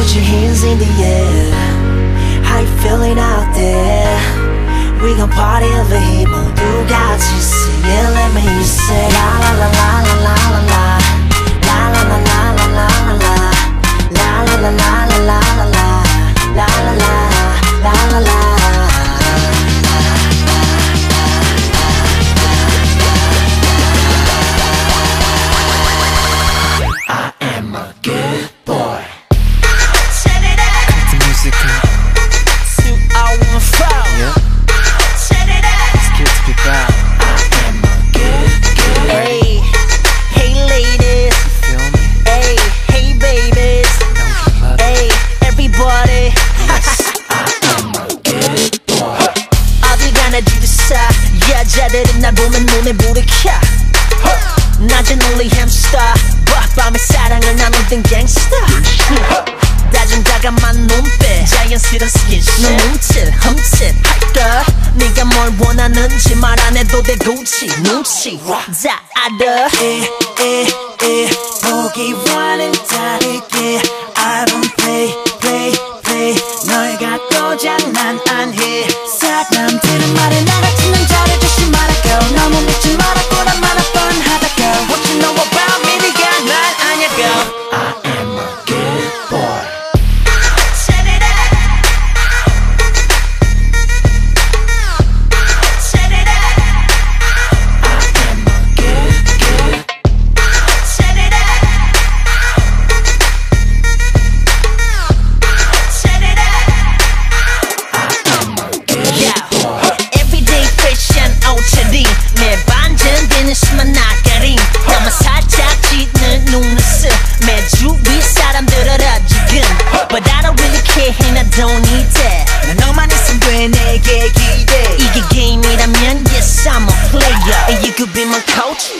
Put your hands in the air. How you feeling out there? We gon' party over here, but you got to see it. Let me hear you say la la la la la la la. 보면 눈에 불을 켜. 낮은 hamster but 밤에 사랑을 나누던 gangster. 다진 다감한 눈빛. 자연스런 스킨십 넌 훔칠 훔칠 할까? 네가 뭘 원하는지 말 안 해도 돼 굳이 눈치. 다 알아 에에에 보기와는 다르게 I don't play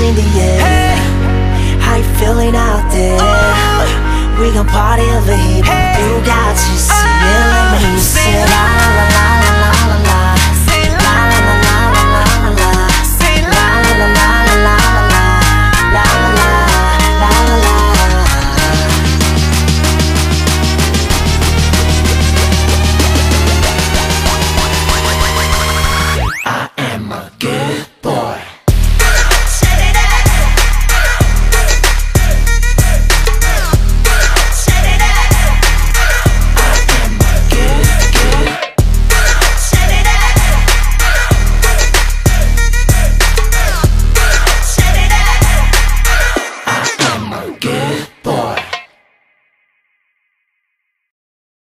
in the air hey. How you feeling out there? Oh. We gon' party over here